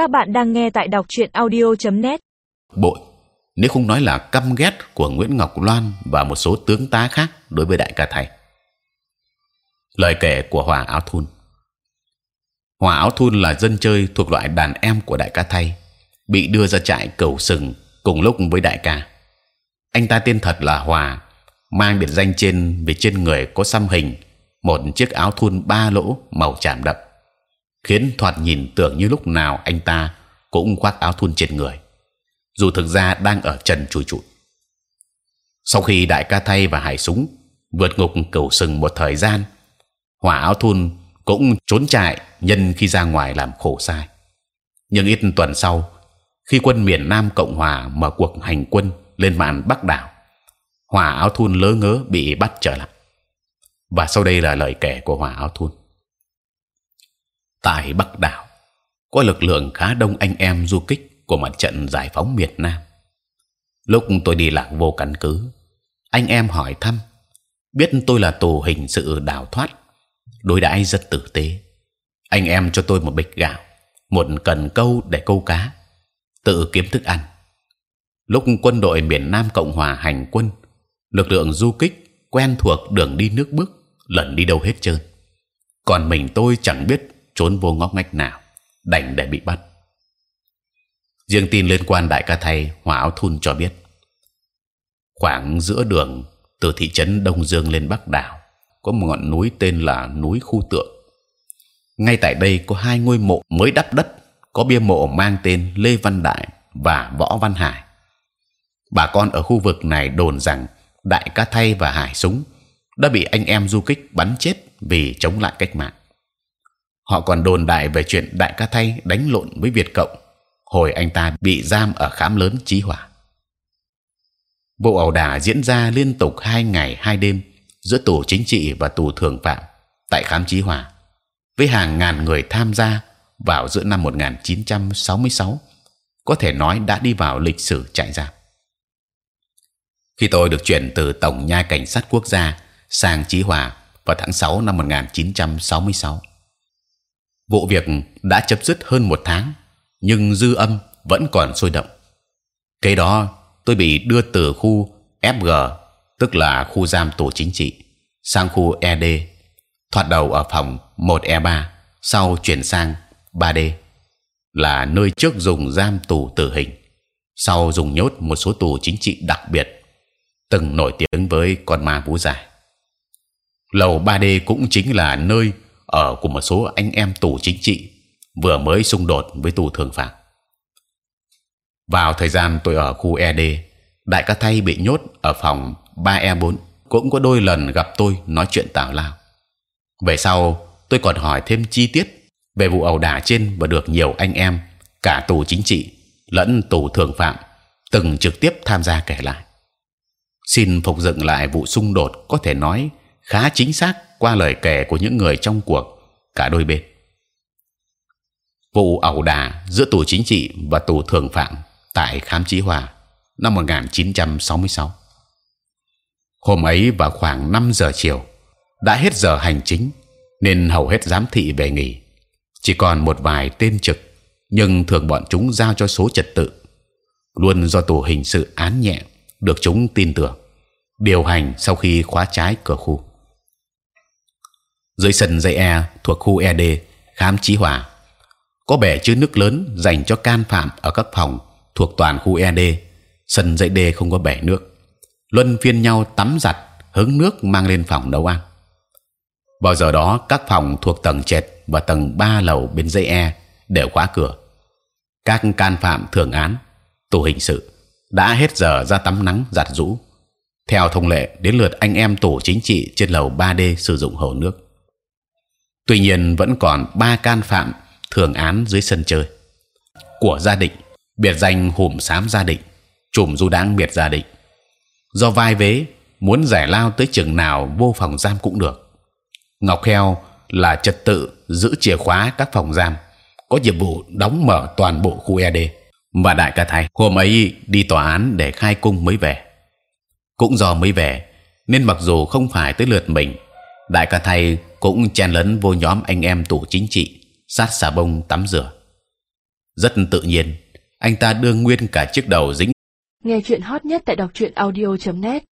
Các bạn đang nghe tại đọc truyện audio.net. bội nếu không nói là căm ghét của Nguyễn Ngọc Loan và một số tướng tá khác đối với đại ca thầy. Lời kể của Hòa Áo Thun. Hòa Áo Thun là dân chơi thuộc loại đàn em của đại ca thầy, bị đưa ra trại cầu sừng cùng lúc với đại ca. Anh ta tên thật là Hòa, mang biệt danh trên vì trên người có xăm hình một chiếc áo thun ba lỗ màu chạm đậm, khiến thoạt nhìn tưởng như lúc nào anh ta cũng khoác áo thun trên người dù thực ra đang ở trần chùi chụi. Sau khi đại ca thay và hải súng vượt ngục cửu sừng một thời gian, hỏa áo thun cũng trốn chạy nhân khi ra ngoài làm khổ sai. Nhưng ít tuần sau, khi quân miền Nam Cộng Hòa mở cuộc hành quân lên mạn Bắc đảo, hỏa áo thun lớ ngớ bị bắt trở lại. Và sau đây là lời kể của hỏa áo thun. Tại Bắc đảo có lực lượng khá đông anh em du kích của mặt trận giải phóng miền Nam. Lúc tôi đi lạc vô căn cứ, anh em hỏi thăm, biết tôi là tù hình sự đào thoát, đối đãi rất tử tế. Anh em cho tôi một bịch gạo, một cần câu để câu cá, tự kiếm thức ăn. Lúc quân đội miền Nam Cộng Hòa hành quân, lực lượng du kích quen thuộc đường đi nước bước, lần đi đâu hết trơn. Còn mình tôi chẳng biết trốn vô ngóc ngách nào, đành để bị bắt. Riêng tin liên quan đại ca thầy hỏa áo thun cho biết khoảng giữa đường từ thị trấn đông dương lên bắc đảo có một ngọn núi tên là núi khu tượng. Ngay tại đây có hai ngôi mộ mới đắp đất có bia mộ mang tên lê văn đại và võ văn hải. Bà con ở khu vực này đồn rằng đại ca thay và hải súng đã bị anh em du kích bắn chết vì chống lại cách mạng họ còn đồn đại về chuyện đại ca thay đánh lộn với việt cộng hồi anh ta bị giam ở khám lớn chí hỏa. Vụ ẩu đả diễn ra liên tục hai ngày hai đêm giữa tù chính trị và tù thường phạm tại khám chí hỏa, với hàng ngàn người tham gia vào giữa năm 1966 có thể nói đã đi vào lịch sử trại giam. Khi tôi được chuyển từ tổng nha cảnh sát quốc gia sang chí hỏa vào tháng 6 năm 1966, vụ việc đã chấm dứt hơn một tháng nhưng dư âm vẫn còn sôi động. Kế đó tôi bị đưa từ khu FG tức là khu giam tù chính trị sang khu ED, thoạt đầu ở phòng 1 E3, sau chuyển sang 3D là nơi trước dùng giam tù tử hình, sau dùng nhốt một số tù chính trị đặc biệt, từng nổi tiếng với con ma vũ giải Lầu 3D cũng chính là nơi ở của một số anh em tù chính trị vừa mới xung đột với tù thường phạm. Vào thời gian tôi ở khu ED, đại ca thay bị nhốt ở phòng 3E4 cũng có đôi lần gặp tôi nói chuyện tào lao. Về sau tôi còn hỏi thêm chi tiết về vụ ẩu đả trên và được nhiều anh em cả tù chính trị lẫn tù thường phạm từng trực tiếp tham gia kể lại. Xin phục dựng lại vụ xung đột có thể nói khá chính xác qua lời kể của những người trong cuộc, cả đôi bên. Vụ ẩu đả giữa tù chính trị và tù thường phạm tại khám chí hòa năm 1966. Hôm ấy vào khoảng 5 giờ chiều, đã hết giờ hành chính nên hầu hết giám thị về nghỉ. Chỉ còn một vài tên trực, nhưng thường bọn chúng giao cho số trật tự. Luôn do tù hình sự án nhẹ được chúng tin tưởng, điều hành sau khi khóa trái cửa khu dưới sân dây e thuộc khu ED khám chí hòa có bể chứa nước lớn dành cho can phạm ở các phòng thuộc toàn khu ED. Sân dây D không có bể nước, luân phiên nhau tắm giặt, hứng nước mang lên phòng nấu ăn. Vào giờ đó, các phòng thuộc tầng trệt và tầng 3 lầu bên dây E đều khóa cửa. Các can phạm thường án, tù hình sự đã hết giờ ra tắm nắng giặt rũ. Theo thông lệ, đến lượt anh em tổ chính trị trên lầu 3D sử dụng hồ nước. Tuy nhiên vẫn còn ba can phạm thường án dưới sân chơi. Của gia định, biệt danh hùm xám gia định, chùm du đáng biệt gia định. Do vai vế, muốn giải lao tới trường nào vô phòng giam cũng được. Ngọc heo là trật tự giữ chìa khóa các phòng giam, có nhiệm vụ đóng mở toàn bộ khu ED và đại ca thầy hôm ấy đi tòa án để khai cung mới về. Cũng do mới về, nên mặc dù không phải tới lượt mình, đại ca thầy cũng chen lấn vô nhóm anh em tù chính trị, sát xà bông tắm rửa. Rất tự nhiên, anh ta đưa nguyên cả chiếc đầu dính Nghe chuyện hot nhất tại đọc truyện audio.net